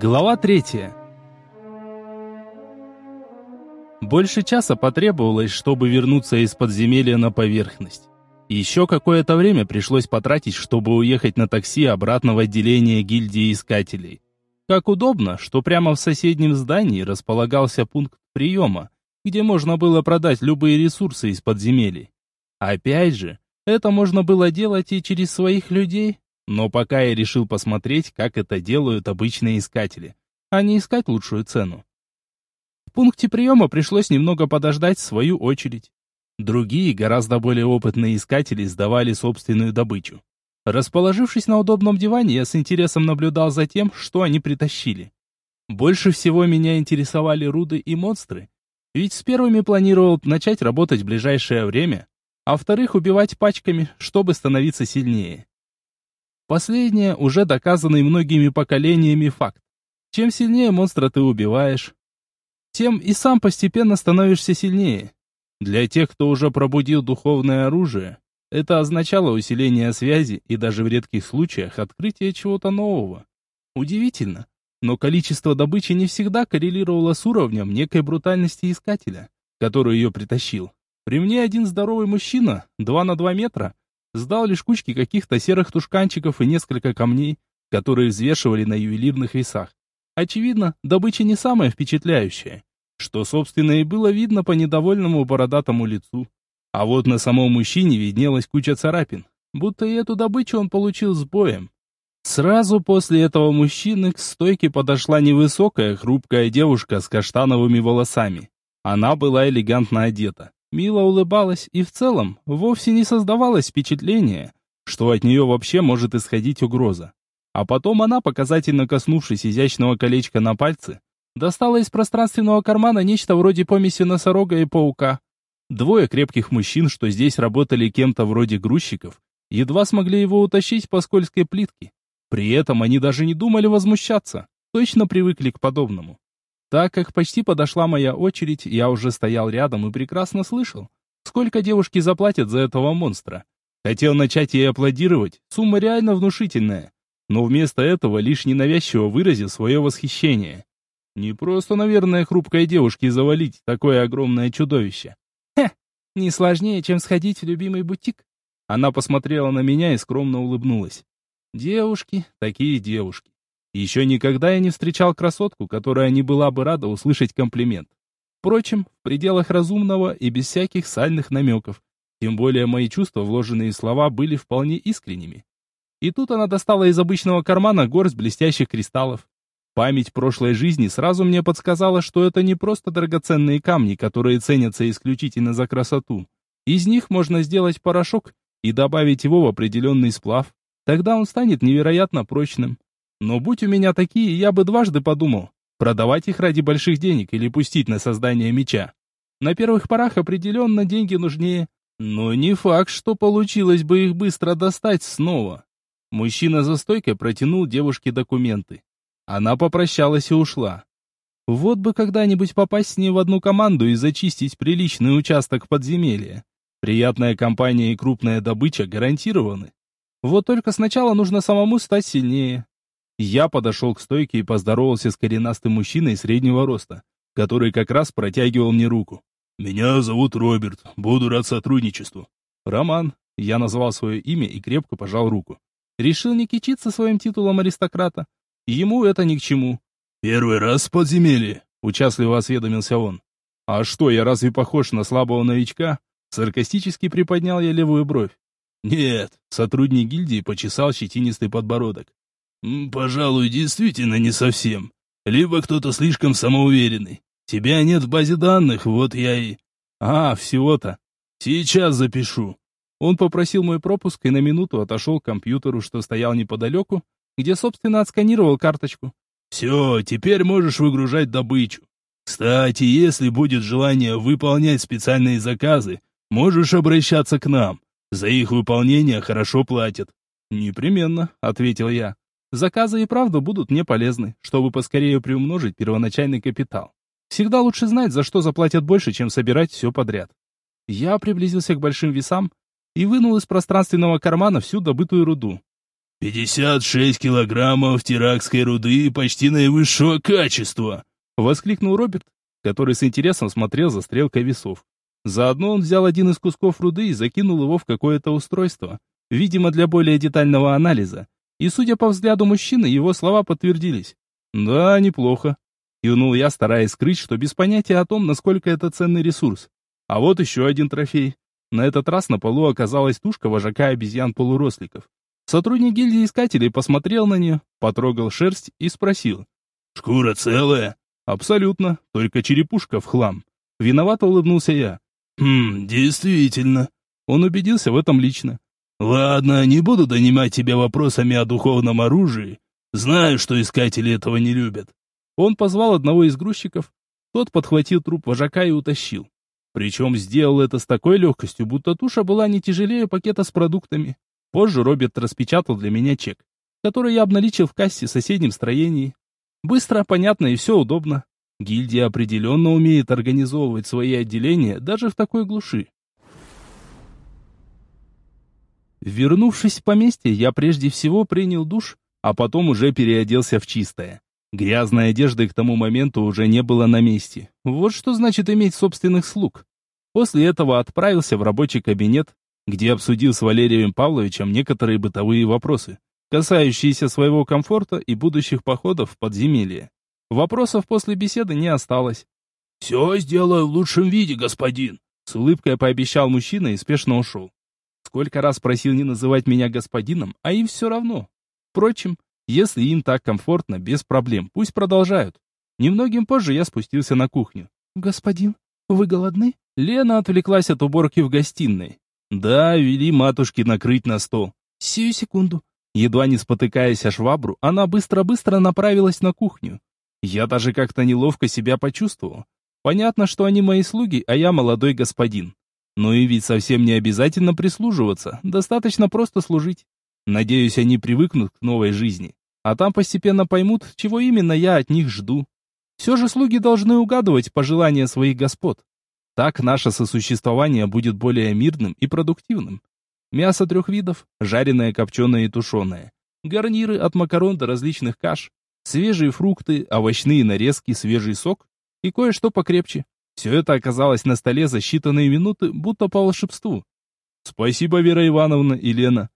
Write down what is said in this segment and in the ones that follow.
Глава третья. Больше часа потребовалось, чтобы вернуться из подземелья на поверхность. Еще какое-то время пришлось потратить, чтобы уехать на такси обратно в отделение гильдии искателей. Как удобно, что прямо в соседнем здании располагался пункт приема, где можно было продать любые ресурсы из подземелий. Опять же, это можно было делать и через своих людей, но пока я решил посмотреть, как это делают обычные искатели, а не искать лучшую цену. В пункте приема пришлось немного подождать свою очередь. Другие, гораздо более опытные искатели сдавали собственную добычу. Расположившись на удобном диване, я с интересом наблюдал за тем, что они притащили. Больше всего меня интересовали руды и монстры, ведь с первыми планировал начать работать в ближайшее время, а вторых убивать пачками, чтобы становиться сильнее. Последнее уже доказанный многими поколениями факт. Чем сильнее монстра ты убиваешь, тем и сам постепенно становишься сильнее. Для тех, кто уже пробудил духовное оружие, это означало усиление связи и даже в редких случаях открытие чего-то нового. Удивительно, но количество добычи не всегда коррелировало с уровнем некой брутальности искателя, который ее притащил. При мне один здоровый мужчина, 2 на 2 метра, сдал лишь кучки каких-то серых тушканчиков и несколько камней, которые взвешивали на ювелирных весах. Очевидно, добыча не самая впечатляющая, что, собственно, и было видно по недовольному бородатому лицу. А вот на самом мужчине виднелась куча царапин, будто и эту добычу он получил с боем. Сразу после этого мужчины к стойке подошла невысокая, хрупкая девушка с каштановыми волосами. Она была элегантно одета мило улыбалась и в целом вовсе не создавалось впечатления, что от нее вообще может исходить угроза. А потом она, показательно коснувшись изящного колечка на пальце, достала из пространственного кармана нечто вроде помеси носорога и паука. Двое крепких мужчин, что здесь работали кем-то вроде грузчиков, едва смогли его утащить по скользкой плитке. При этом они даже не думали возмущаться, точно привыкли к подобному. Так как почти подошла моя очередь, я уже стоял рядом и прекрасно слышал, сколько девушки заплатят за этого монстра. Хотел начать ей аплодировать, сумма реально внушительная, но вместо этого лишь ненавязчиво выразил свое восхищение. Не просто, наверное, хрупкой девушке завалить такое огромное чудовище. Хе, не сложнее, чем сходить в любимый бутик. Она посмотрела на меня и скромно улыбнулась. Девушки, такие девушки. Еще никогда я не встречал красотку, которая не была бы рада услышать комплимент. Впрочем, в пределах разумного и без всяких сальных намеков. Тем более мои чувства, вложенные в слова, были вполне искренними. И тут она достала из обычного кармана горсть блестящих кристаллов. Память прошлой жизни сразу мне подсказала, что это не просто драгоценные камни, которые ценятся исключительно за красоту. Из них можно сделать порошок и добавить его в определенный сплав. Тогда он станет невероятно прочным. Но будь у меня такие, я бы дважды подумал, продавать их ради больших денег или пустить на создание меча. На первых порах определенно деньги нужнее, но не факт, что получилось бы их быстро достать снова. Мужчина за стойкой протянул девушке документы. Она попрощалась и ушла. Вот бы когда-нибудь попасть с ней в одну команду и зачистить приличный участок подземелья. Приятная компания и крупная добыча гарантированы. Вот только сначала нужно самому стать сильнее. Я подошел к стойке и поздоровался с коренастым мужчиной среднего роста, который как раз протягивал мне руку. «Меня зовут Роберт, буду рад сотрудничеству». «Роман». Я назвал свое имя и крепко пожал руку. Решил не кичиться своим титулом аристократа. Ему это ни к чему. «Первый раз в подземелье», — участливо осведомился он. «А что, я разве похож на слабого новичка?» Саркастически приподнял я левую бровь. «Нет», — сотрудник гильдии почесал щетинистый подбородок. «Пожалуй, действительно не совсем. Либо кто-то слишком самоуверенный. Тебя нет в базе данных, вот я и...» «А, всего-то. Сейчас запишу». Он попросил мой пропуск и на минуту отошел к компьютеру, что стоял неподалеку, где, собственно, отсканировал карточку. «Все, теперь можешь выгружать добычу. Кстати, если будет желание выполнять специальные заказы, можешь обращаться к нам. За их выполнение хорошо платят». «Непременно», — ответил я. Заказы и правда будут мне полезны, чтобы поскорее приумножить первоначальный капитал. Всегда лучше знать, за что заплатят больше, чем собирать все подряд. Я приблизился к большим весам и вынул из пространственного кармана всю добытую руду. шесть килограммов тиракской руды почти наивысшего качества!» — воскликнул Роберт, который с интересом смотрел за стрелкой весов. Заодно он взял один из кусков руды и закинул его в какое-то устройство, видимо, для более детального анализа. И, судя по взгляду мужчины, его слова подтвердились. «Да, неплохо», — кивнул я, стараясь скрыть, что без понятия о том, насколько это ценный ресурс. А вот еще один трофей. На этот раз на полу оказалась тушка вожака обезьян-полуросликов. Сотрудник гильдии искателей посмотрел на нее, потрогал шерсть и спросил. «Шкура целая?» «Абсолютно, только черепушка в хлам». Виновато улыбнулся я. «Хм, действительно». Он убедился в этом лично. «Ладно, не буду донимать тебя вопросами о духовном оружии. Знаю, что искатели этого не любят». Он позвал одного из грузчиков. Тот подхватил труп вожака и утащил. Причем сделал это с такой легкостью, будто туша была не тяжелее пакета с продуктами. Позже Роберт распечатал для меня чек, который я обналичил в кассе в соседнем строении. Быстро, понятно и все удобно. Гильдия определенно умеет организовывать свои отделения даже в такой глуши. Вернувшись в поместье, я прежде всего принял душ, а потом уже переоделся в чистое. Грязной одежды к тому моменту уже не было на месте. Вот что значит иметь собственных слуг. После этого отправился в рабочий кабинет, где обсудил с Валерием Павловичем некоторые бытовые вопросы, касающиеся своего комфорта и будущих походов в подземелье. Вопросов после беседы не осталось. «Все сделаю в лучшем виде, господин», — с улыбкой пообещал мужчина и спешно ушел. Сколько раз просил не называть меня господином, а им все равно. Впрочем, если им так комфортно, без проблем, пусть продолжают. Немногим позже я спустился на кухню. «Господин, вы голодны?» Лена отвлеклась от уборки в гостиной. Да, вели матушки накрыть на стол. Сию секунду. Едва не спотыкаясь о швабру, она быстро-быстро направилась на кухню. Я даже как-то неловко себя почувствовал. Понятно, что они мои слуги, а я молодой господин. Но и ведь совсем не обязательно прислуживаться, достаточно просто служить. Надеюсь, они привыкнут к новой жизни, а там постепенно поймут, чего именно я от них жду. Все же слуги должны угадывать пожелания своих господ. Так наше сосуществование будет более мирным и продуктивным. Мясо трех видов, жареное, копченое и тушеное. Гарниры от макарон до различных каш. Свежие фрукты, овощные нарезки, свежий сок и кое-что покрепче. Все это оказалось на столе за считанные минуты, будто по волшебству. «Спасибо, Вера Ивановна и Лена».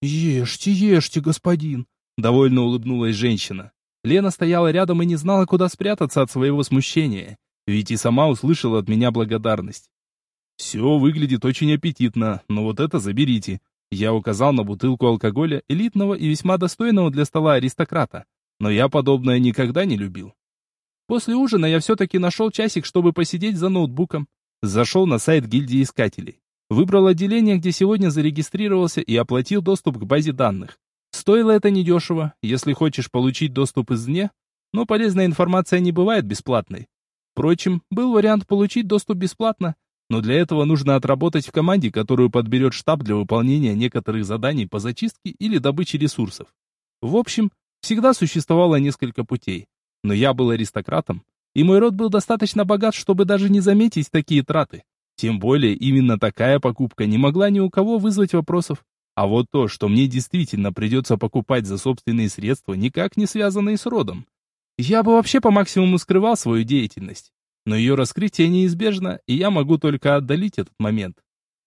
«Ешьте, ешьте, господин», — довольно улыбнулась женщина. Лена стояла рядом и не знала, куда спрятаться от своего смущения ведь и сама услышала от меня благодарность. «Все выглядит очень аппетитно, но вот это заберите». Я указал на бутылку алкоголя элитного и весьма достойного для стола аристократа, но я подобное никогда не любил. После ужина я все-таки нашел часик, чтобы посидеть за ноутбуком. Зашел на сайт гильдии искателей. Выбрал отделение, где сегодня зарегистрировался и оплатил доступ к базе данных. Стоило это недешево, если хочешь получить доступ извне, но полезная информация не бывает бесплатной. Впрочем, был вариант получить доступ бесплатно, но для этого нужно отработать в команде, которую подберет штаб для выполнения некоторых заданий по зачистке или добыче ресурсов. В общем, всегда существовало несколько путей. Но я был аристократом, и мой род был достаточно богат, чтобы даже не заметить такие траты. Тем более, именно такая покупка не могла ни у кого вызвать вопросов. А вот то, что мне действительно придется покупать за собственные средства, никак не связанные с родом. Я бы вообще по максимуму скрывал свою деятельность. Но ее раскрытие неизбежно, и я могу только отдалить этот момент.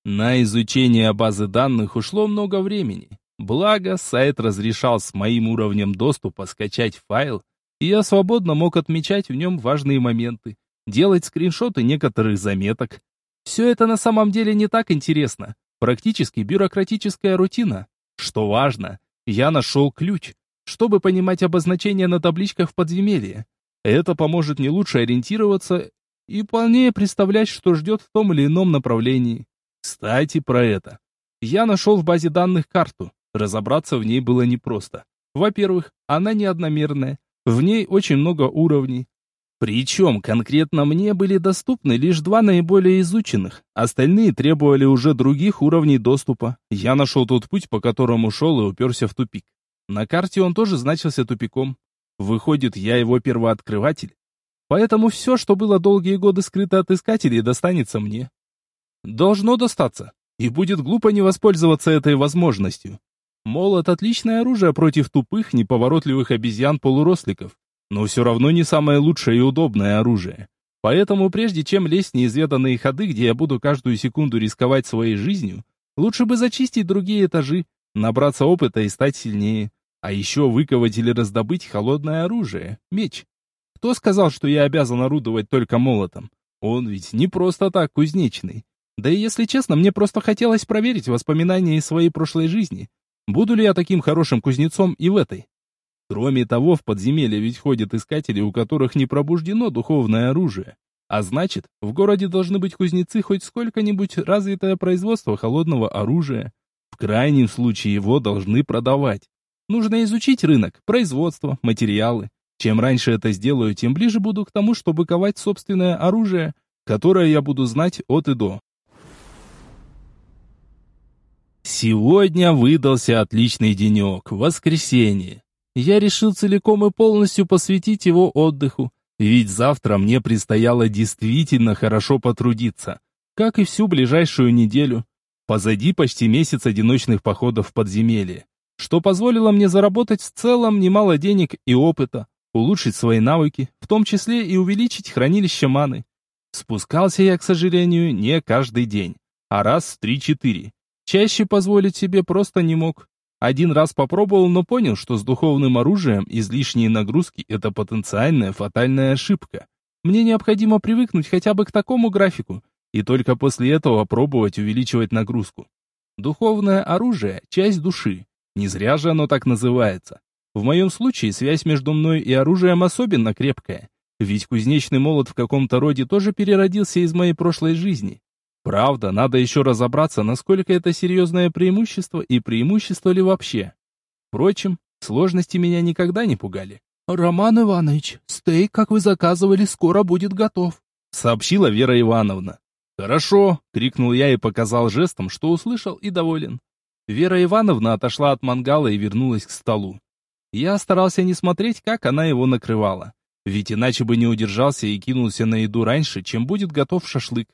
На изучение базы данных ушло много времени. Благо, сайт разрешал с моим уровнем доступа скачать файл, и я свободно мог отмечать в нем важные моменты, делать скриншоты некоторых заметок. Все это на самом деле не так интересно. Практически бюрократическая рутина. Что важно, я нашел ключ, чтобы понимать обозначения на табличках в подземелье. Это поможет не лучше ориентироваться и полнее представлять, что ждет в том или ином направлении. Кстати, про это. Я нашел в базе данных карту. Разобраться в ней было непросто. Во-первых, она не одномерная. В ней очень много уровней. Причем конкретно мне были доступны лишь два наиболее изученных. Остальные требовали уже других уровней доступа. Я нашел тот путь, по которому шел и уперся в тупик. На карте он тоже значился тупиком. Выходит, я его первооткрыватель. Поэтому все, что было долгие годы скрыто от искателей, достанется мне. Должно достаться. И будет глупо не воспользоваться этой возможностью. Молот — отличное оружие против тупых, неповоротливых обезьян-полуросликов, но все равно не самое лучшее и удобное оружие. Поэтому прежде чем лезть в неизведанные ходы, где я буду каждую секунду рисковать своей жизнью, лучше бы зачистить другие этажи, набраться опыта и стать сильнее. А еще выковать или раздобыть холодное оружие, меч. Кто сказал, что я обязан орудовать только молотом? Он ведь не просто так кузнечный. Да и если честно, мне просто хотелось проверить воспоминания из своей прошлой жизни. Буду ли я таким хорошим кузнецом и в этой? Кроме того, в подземелье ведь ходят искатели, у которых не пробуждено духовное оружие. А значит, в городе должны быть кузнецы хоть сколько-нибудь развитое производство холодного оружия. В крайнем случае его должны продавать. Нужно изучить рынок, производство, материалы. Чем раньше это сделаю, тем ближе буду к тому, чтобы ковать собственное оружие, которое я буду знать от и до. Сегодня выдался отличный денек, воскресенье. Я решил целиком и полностью посвятить его отдыху, ведь завтра мне предстояло действительно хорошо потрудиться, как и всю ближайшую неделю. Позади почти месяц одиночных походов в подземелье, что позволило мне заработать в целом немало денег и опыта, улучшить свои навыки, в том числе и увеличить хранилище маны. Спускался я, к сожалению, не каждый день, а раз в три-четыре. Чаще позволить себе просто не мог. Один раз попробовал, но понял, что с духовным оружием излишние нагрузки – это потенциальная фатальная ошибка. Мне необходимо привыкнуть хотя бы к такому графику, и только после этого пробовать увеличивать нагрузку. Духовное оружие – часть души. Не зря же оно так называется. В моем случае связь между мной и оружием особенно крепкая, ведь кузнечный молот в каком-то роде тоже переродился из моей прошлой жизни. Правда, надо еще разобраться, насколько это серьезное преимущество и преимущество ли вообще. Впрочем, сложности меня никогда не пугали. «Роман Иванович, стейк, как вы заказывали, скоро будет готов», — сообщила Вера Ивановна. «Хорошо!» — крикнул я и показал жестом, что услышал и доволен. Вера Ивановна отошла от мангала и вернулась к столу. Я старался не смотреть, как она его накрывала, ведь иначе бы не удержался и кинулся на еду раньше, чем будет готов шашлык.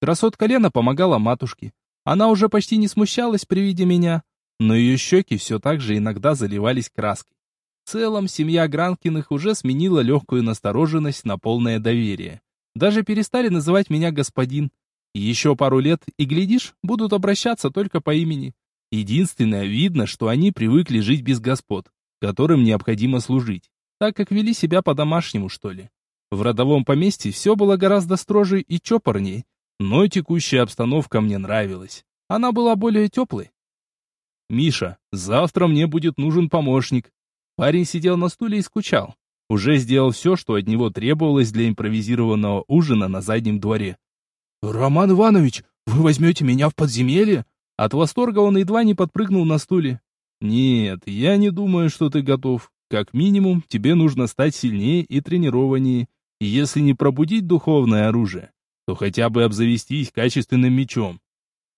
Красотка Лена помогала матушке. Она уже почти не смущалась при виде меня, но ее щеки все так же иногда заливались краской. В целом, семья Гранкиных уже сменила легкую настороженность на полное доверие. Даже перестали называть меня господин. Еще пару лет, и, глядишь, будут обращаться только по имени. Единственное, видно, что они привыкли жить без господ, которым необходимо служить, так как вели себя по-домашнему, что ли. В родовом поместье все было гораздо строже и чопорней, но текущая обстановка мне нравилась. Она была более теплой. «Миша, завтра мне будет нужен помощник». Парень сидел на стуле и скучал. Уже сделал все, что от него требовалось для импровизированного ужина на заднем дворе. «Роман Иванович, вы возьмете меня в подземелье?» От восторга он едва не подпрыгнул на стуле. «Нет, я не думаю, что ты готов. Как минимум, тебе нужно стать сильнее и тренированнее, если не пробудить духовное оружие то хотя бы обзавестись качественным мечом.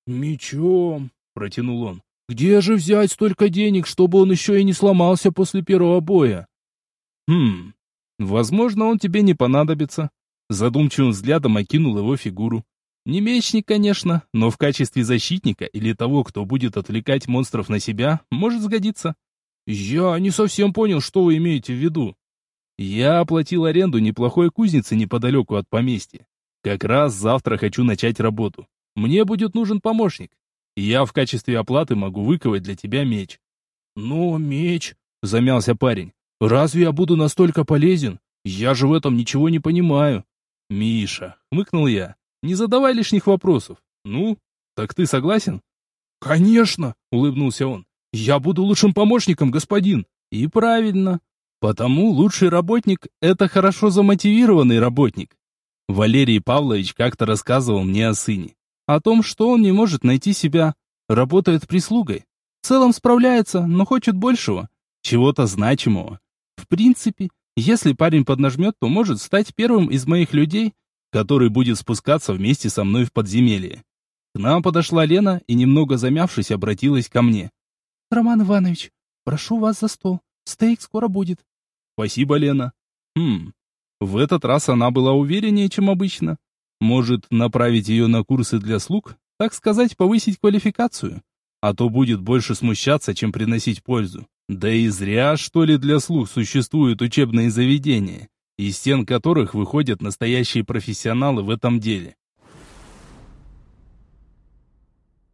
«Мечом?» — протянул он. «Где же взять столько денег, чтобы он еще и не сломался после первого боя?» «Хм, возможно, он тебе не понадобится». Задумчивым взглядом окинул его фигуру. Не мечник, конечно, но в качестве защитника или того, кто будет отвлекать монстров на себя, может сгодиться. Я не совсем понял, что вы имеете в виду. Я оплатил аренду неплохой кузницы неподалеку от поместья. Как раз завтра хочу начать работу. Мне будет нужен помощник. я в качестве оплаты могу выковать для тебя меч. Но меч, замялся парень. Разве я буду настолько полезен? Я же в этом ничего не понимаю. Миша, хмыкнул я. Не задавай лишних вопросов. Ну, так ты согласен? Конечно, улыбнулся он. Я буду лучшим помощником, господин. И правильно. Потому лучший работник – это хорошо замотивированный работник. Валерий Павлович как-то рассказывал мне о сыне. О том, что он не может найти себя, работает прислугой. В целом справляется, но хочет большего, чего-то значимого. В принципе, если парень поднажмет, то может стать первым из моих людей, который будет спускаться вместе со мной в подземелье. К нам подошла Лена и, немного замявшись, обратилась ко мне. «Роман Иванович, прошу вас за стол. Стейк скоро будет». «Спасибо, Лена». «Хм, в этот раз она была увереннее, чем обычно. Может, направить ее на курсы для слуг, так сказать, повысить квалификацию. а то будет больше смущаться, чем приносить пользу. Да и зря, что ли, для слух существуют учебные заведения, из стен которых выходят настоящие профессионалы в этом деле.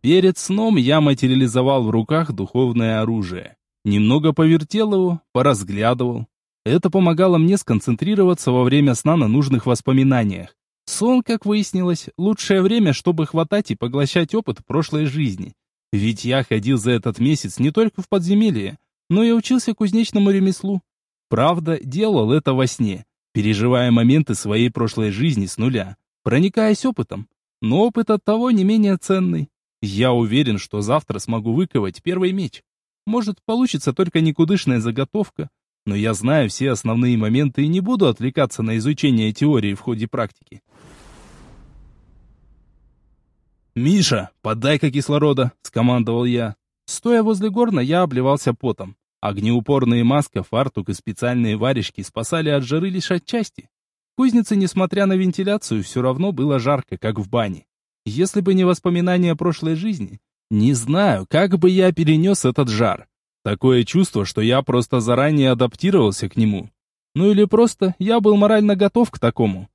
Перед сном я материализовал в руках духовное оружие. Немного повертел его, поразглядывал. Это помогало мне сконцентрироваться во время сна на нужных воспоминаниях. Сон, как выяснилось, лучшее время, чтобы хватать и поглощать опыт прошлой жизни. Ведь я ходил за этот месяц не только в подземелье, но и учился кузнечному ремеслу. Правда, делал это во сне, переживая моменты своей прошлой жизни с нуля, проникаясь опытом. Но опыт от того не менее ценный. Я уверен, что завтра смогу выковать первый меч. Может, получится только никудышная заготовка, но я знаю все основные моменты и не буду отвлекаться на изучение теории в ходе практики. «Миша, подай-ка кислорода!» — скомандовал я. Стоя возле горна, я обливался потом. Огнеупорные маска, фартук и специальные варежки спасали от жары лишь отчасти. В кузнице, несмотря на вентиляцию, все равно было жарко, как в бане. Если бы не воспоминания прошлой жизни, не знаю, как бы я перенес этот жар. Такое чувство, что я просто заранее адаптировался к нему. Ну или просто я был морально готов к такому.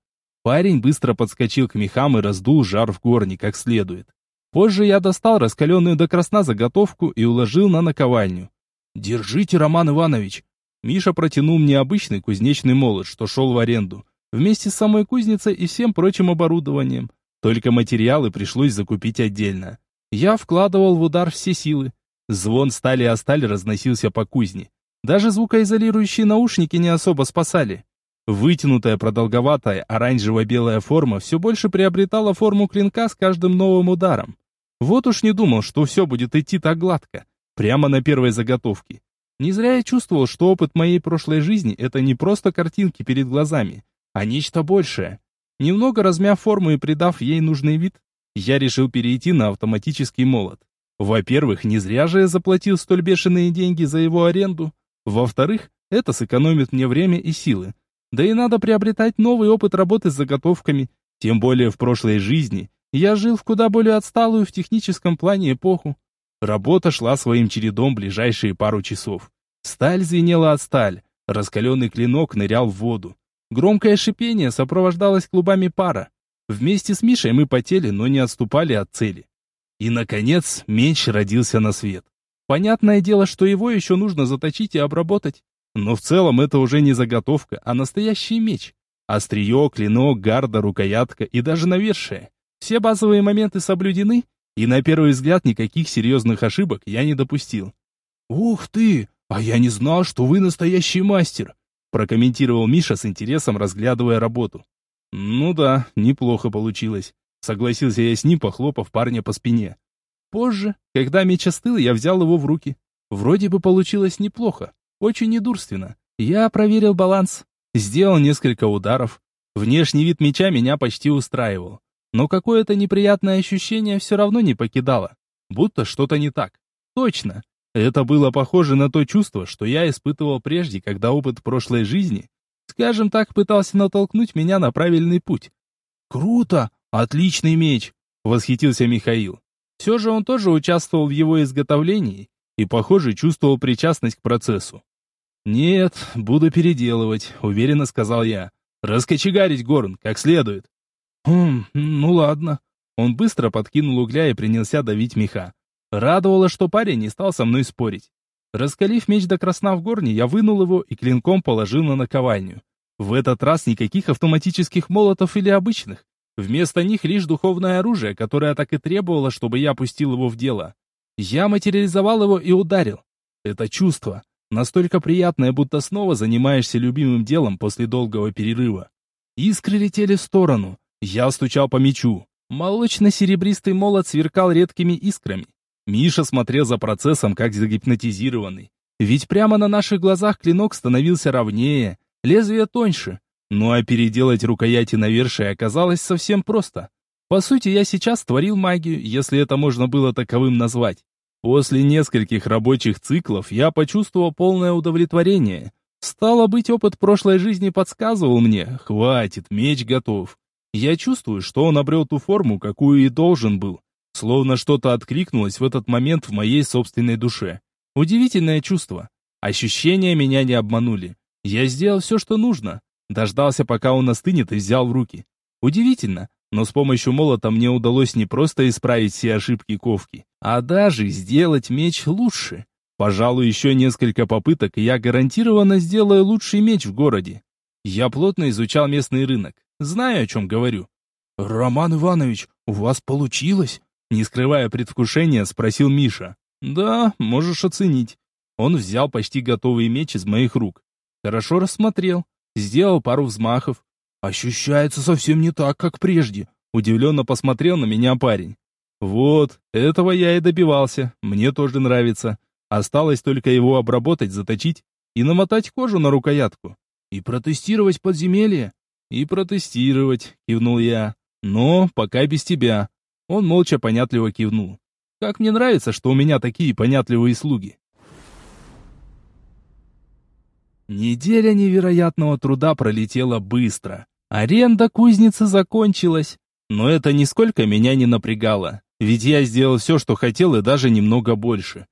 Парень быстро подскочил к мехам и раздул жар в горне как следует. Позже я достал раскаленную до красна заготовку и уложил на наковальню. «Держите, Роман Иванович!» Миша протянул мне обычный кузнечный молот, что шел в аренду, вместе с самой кузницей и всем прочим оборудованием. Только материалы пришлось закупить отдельно. Я вкладывал в удар все силы. Звон стали о сталь разносился по кузне. Даже звукоизолирующие наушники не особо спасали. Вытянутая продолговатая оранжево-белая форма все больше приобретала форму клинка с каждым новым ударом. Вот уж не думал, что все будет идти так гладко, прямо на первой заготовке. Не зря я чувствовал, что опыт моей прошлой жизни — это не просто картинки перед глазами, а нечто большее. Немного размяв форму и придав ей нужный вид, я решил перейти на автоматический молот. Во-первых, не зря же я заплатил столь бешеные деньги за его аренду. Во-вторых, это сэкономит мне время и силы. Да и надо приобретать новый опыт работы с заготовками. Тем более в прошлой жизни я жил в куда более отсталую в техническом плане эпоху. Работа шла своим чередом ближайшие пару часов. Сталь звенела от сталь, раскаленный клинок нырял в воду. Громкое шипение сопровождалось клубами пара. Вместе с Мишей мы потели, но не отступали от цели. И, наконец, меч родился на свет. Понятное дело, что его еще нужно заточить и обработать. Но в целом это уже не заготовка, а настоящий меч. Острие, клинок, гарда, рукоятка и даже навершие. Все базовые моменты соблюдены, и на первый взгляд никаких серьезных ошибок я не допустил. «Ух ты! А я не знал, что вы настоящий мастер!» прокомментировал Миша с интересом, разглядывая работу. «Ну да, неплохо получилось», — согласился я с ним, похлопав парня по спине. Позже, когда меч остыл, я взял его в руки. Вроде бы получилось неплохо, очень недурственно. Я проверил баланс, сделал несколько ударов. Внешний вид меча меня почти устраивал. Но какое-то неприятное ощущение все равно не покидало. Будто что-то не так. Точно, это было похоже на то чувство, что я испытывал прежде, когда опыт прошлой жизни, скажем так, пытался натолкнуть меня на правильный путь. «Круто! Отличный меч!» — восхитился Михаил. Все же он тоже участвовал в его изготовлении и, похоже, чувствовал причастность к процессу. «Нет, буду переделывать», — уверенно сказал я. «Раскочегарить горн, как следует». «Хм, ну ладно». Он быстро подкинул угля и принялся давить меха. Радовало, что парень не стал со мной спорить. Раскалив меч до красна в горне, я вынул его и клинком положил на наковальню. В этот раз никаких автоматических молотов или обычных. Вместо них лишь духовное оружие, которое так и требовало, чтобы я опустил его в дело. Я материализовал его и ударил. Это чувство, настолько приятное, будто снова занимаешься любимым делом после долгого перерыва. Искры летели в сторону. Я стучал по мечу. Молочно-серебристый молот сверкал редкими искрами. Миша смотрел за процессом, как загипнотизированный. Ведь прямо на наших глазах клинок становился ровнее, лезвие тоньше. Ну а переделать рукояти навершие оказалось совсем просто. По сути, я сейчас творил магию, если это можно было таковым назвать. После нескольких рабочих циклов я почувствовал полное удовлетворение. Стало быть, опыт прошлой жизни подсказывал мне, хватит, меч готов. Я чувствую, что он обрел ту форму, какую и должен был. Словно что-то откликнулось в этот момент в моей собственной душе. Удивительное чувство. Ощущения меня не обманули. Я сделал все, что нужно. Дождался, пока он остынет, и взял в руки. Удивительно, но с помощью молота мне удалось не просто исправить все ошибки ковки, а даже сделать меч лучше. Пожалуй, еще несколько попыток, и я гарантированно сделаю лучший меч в городе. Я плотно изучал местный рынок. Знаю, о чем говорю. «Роман Иванович, у вас получилось?» Не скрывая предвкушения, спросил Миша. «Да, можешь оценить». Он взял почти готовый меч из моих рук. Хорошо рассмотрел. Сделал пару взмахов. «Ощущается совсем не так, как прежде», — удивленно посмотрел на меня парень. «Вот, этого я и добивался. Мне тоже нравится. Осталось только его обработать, заточить и намотать кожу на рукоятку. И протестировать подземелье?» «И протестировать», — кивнул я. «Но пока без тебя». Он молча понятливо кивнул. «Как мне нравится, что у меня такие понятливые слуги». Неделя невероятного труда пролетела быстро. Аренда кузницы закончилась. Но это нисколько меня не напрягало, ведь я сделал все, что хотел, и даже немного больше.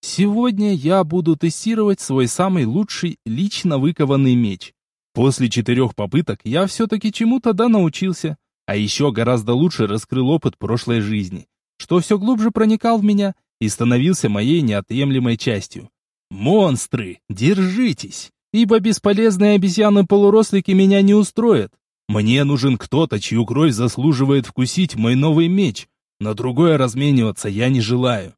Сегодня я буду тестировать свой самый лучший лично выкованный меч. После четырех попыток я все-таки чему-то да научился, а еще гораздо лучше раскрыл опыт прошлой жизни, что все глубже проникал в меня и становился моей неотъемлемой частью. Монстры, держитесь, ибо бесполезные обезьяны-полурослики меня не устроят. Мне нужен кто-то, чью кровь заслуживает вкусить мой новый меч. На другое размениваться я не желаю.